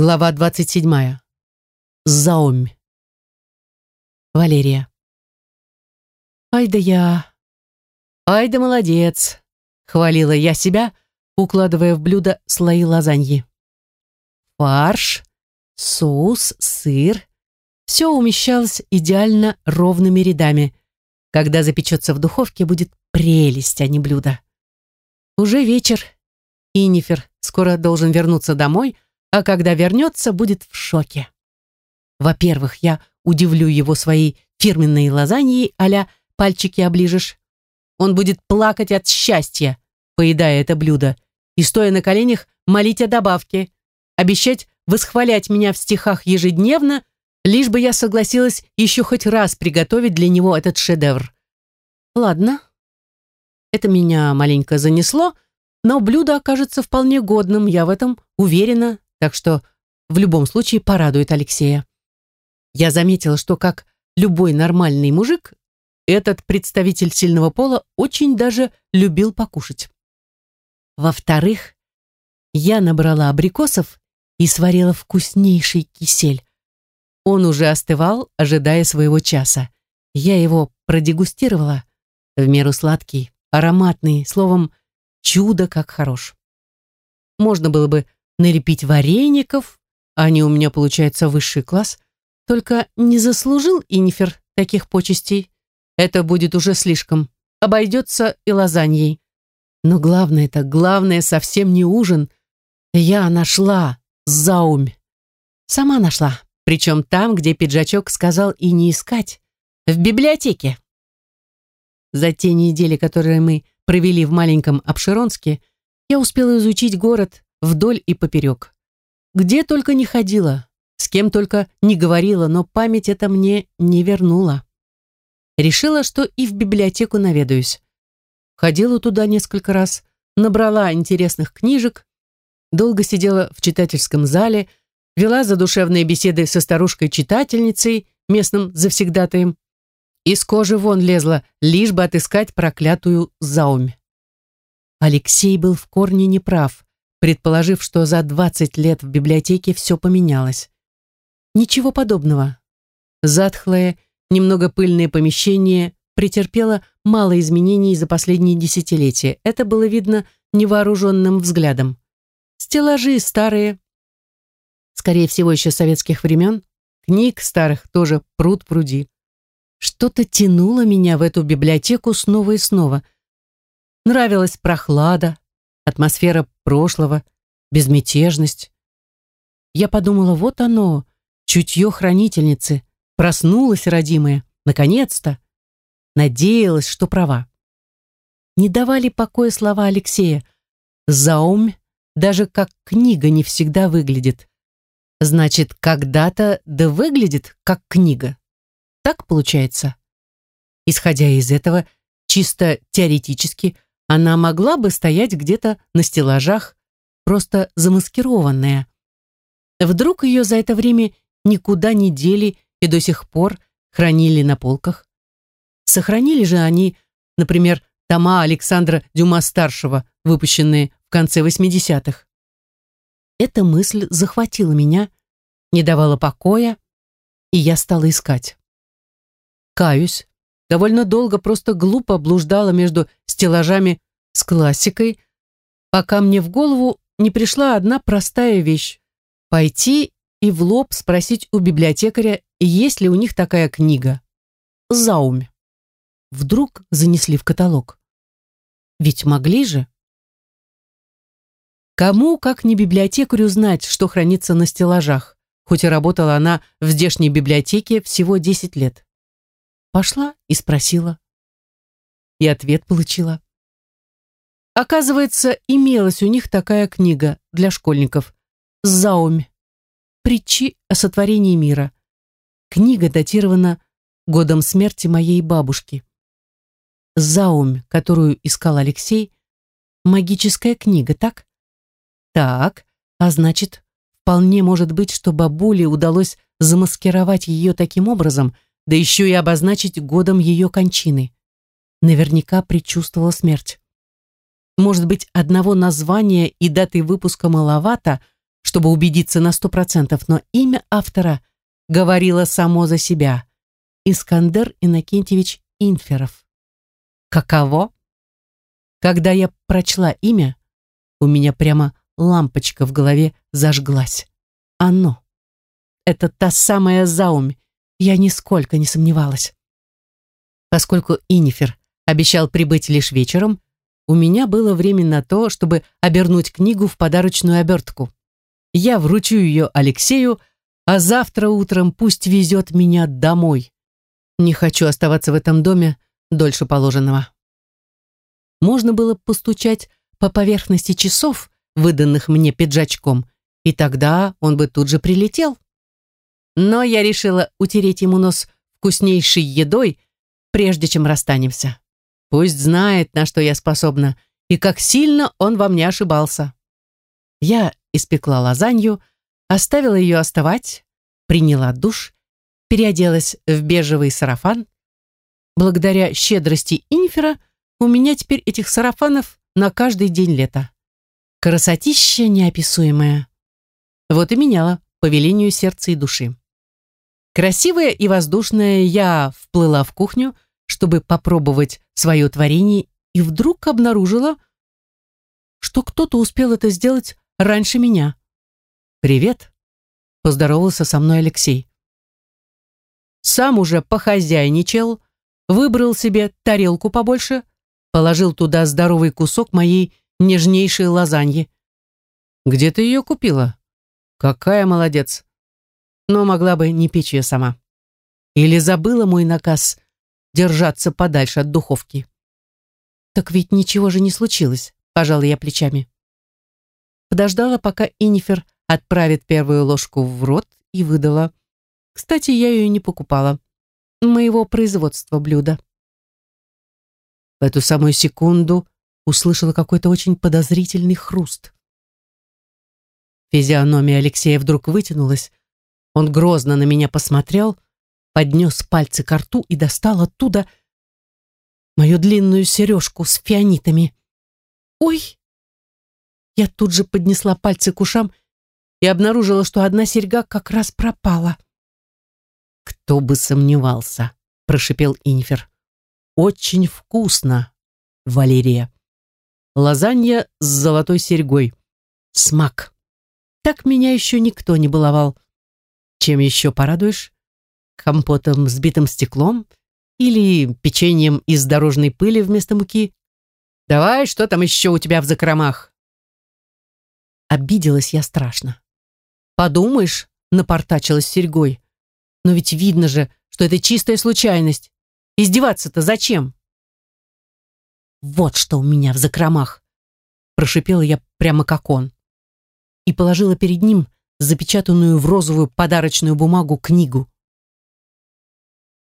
Глава 27. Заумь. Валерия. «Ай да я! Ай да молодец!» — хвалила я себя, укладывая в блюдо слои лазаньи. Фарш, соус, сыр — все умещалось идеально ровными рядами. Когда запечется в духовке, будет прелесть, а не блюдо. Уже вечер. Инифер скоро должен вернуться домой — а когда вернется, будет в шоке. Во-первых, я удивлю его своей фирменной лазаньей а «пальчики оближешь». Он будет плакать от счастья, поедая это блюдо, и, стоя на коленях, молить о добавке, обещать восхвалять меня в стихах ежедневно, лишь бы я согласилась еще хоть раз приготовить для него этот шедевр. Ладно, это меня маленько занесло, но блюдо окажется вполне годным, я в этом уверена, так что в любом случае порадует Алексея. Я заметила, что как любой нормальный мужик, этот представитель сильного пола очень даже любил покушать. Во-вторых, я набрала абрикосов и сварила вкуснейший кисель. Он уже остывал, ожидая своего часа. Я его продегустировала, в меру сладкий, ароматный, словом, чудо как хорош. Можно было бы налепить вареников, они у меня, получается, высший класс, только не заслужил Инифер таких почестей. Это будет уже слишком. Обойдется и лазаньей. Но главное-то, главное совсем не ужин. Я нашла заумь. Сама нашла. Причем там, где пиджачок сказал и не искать. В библиотеке. За те недели, которые мы провели в маленьком Обширонске, я успела изучить город вдоль и поперек. Где только не ходила, с кем только не говорила, но память это мне не вернула. Решила, что и в библиотеку наведаюсь. Ходила туда несколько раз, набрала интересных книжек, долго сидела в читательском зале, вела задушевные беседы со старушкой-читательницей, местным завсегдатаем. Из кожи вон лезла, лишь бы отыскать проклятую заумь. Алексей был в корне неправ предположив, что за 20 лет в библиотеке все поменялось. Ничего подобного. Затхлое, немного пыльное помещение претерпело мало изменений за последние десятилетия. Это было видно невооруженным взглядом. Стеллажи старые, скорее всего, еще советских времен, книг старых тоже пруд пруди. Что-то тянуло меня в эту библиотеку снова и снова. Нравилась прохлада, атмосфера прошлого, безмятежность. Я подумала, вот оно, чутье хранительницы, проснулась родимая, наконец-то. Надеялась, что права. Не давали покоя слова Алексея. Заумь даже как книга не всегда выглядит. Значит, когда-то да выглядит как книга. Так получается. Исходя из этого, чисто теоретически – она могла бы стоять где-то на стеллажах, просто замаскированная. Вдруг ее за это время никуда не дели и до сих пор хранили на полках. Сохранили же они, например, тома Александра Дюма-старшего, выпущенные в конце 80-х. Эта мысль захватила меня, не давала покоя, и я стала искать. Каюсь, довольно долго просто глупо блуждала между стеллажами с классикой, пока мне в голову не пришла одна простая вещь — пойти и в лоб спросить у библиотекаря, есть ли у них такая книга. Заумь. Вдруг занесли в каталог. Ведь могли же. Кому, как не библиотекарю, знать, что хранится на стеллажах, хоть и работала она в здешней библиотеке всего 10 лет. Пошла и спросила. И ответ получила. Оказывается, имелась у них такая книга для школьников «Заумь. Притчи о сотворении мира». Книга датирована годом смерти моей бабушки. «Заумь», которую искал Алексей, магическая книга, так? Так, а значит, вполне может быть, что бабуле удалось замаскировать ее таким образом – да еще и обозначить годом ее кончины. Наверняка предчувствовала смерть. Может быть, одного названия и даты выпуска маловато, чтобы убедиться на сто процентов, но имя автора говорило само за себя. Искандер Иннокентьевич Инферов. Каково? Когда я прочла имя, у меня прямо лампочка в голове зажглась. Оно. Это та самая Заумь. Я нисколько не сомневалась. Поскольку Инифер обещал прибыть лишь вечером, у меня было время на то, чтобы обернуть книгу в подарочную обертку. Я вручу ее Алексею, а завтра утром пусть везет меня домой. Не хочу оставаться в этом доме дольше положенного. Можно было постучать по поверхности часов, выданных мне пиджачком, и тогда он бы тут же прилетел. Но я решила утереть ему нос вкуснейшей едой, прежде чем расстанемся. Пусть знает, на что я способна, и как сильно он во мне ошибался. Я испекла лазанью, оставила ее остывать, приняла душ, переоделась в бежевый сарафан. Благодаря щедрости Инфера у меня теперь этих сарафанов на каждый день лета. Красотища неописуемая. Вот и меняла по велению сердца и души. Красивая и воздушная, я вплыла в кухню, чтобы попробовать свое творение, и вдруг обнаружила, что кто-то успел это сделать раньше меня. «Привет», — поздоровался со мной Алексей. Сам уже похозяйничал, выбрал себе тарелку побольше, положил туда здоровый кусок моей нежнейшей лазаньи. «Где ты ее купила?» «Какая молодец!» Но могла бы не печь ее сама. Или забыла мой наказ держаться подальше от духовки. «Так ведь ничего же не случилось», — пожала я плечами. Подождала, пока Инифер отправит первую ложку в рот и выдала. Кстати, я ее не покупала. Моего производства блюда. В эту самую секунду услышала какой-то очень подозрительный хруст. Физиономия Алексея вдруг вытянулась. Он грозно на меня посмотрел, поднес пальцы к рту и достал оттуда мою длинную сережку с фианитами. «Ой!» Я тут же поднесла пальцы к ушам и обнаружила, что одна серьга как раз пропала. «Кто бы сомневался», — прошипел Инфер. «Очень вкусно, Валерия. Лазанья с золотой серьгой. Смак. Так меня еще никто не баловал. Чем еще порадуешь? Компотом с битым стеклом? Или печеньем из дорожной пыли вместо муки? Давай, что там еще у тебя в закромах? Обиделась я страшно. Подумаешь, напортачилась серьгой. Но ведь видно же, что это чистая случайность. Издеваться-то зачем? Вот что у меня в закромах, прошипела я прямо как он. И положила перед ним запечатанную в розовую подарочную бумагу книгу.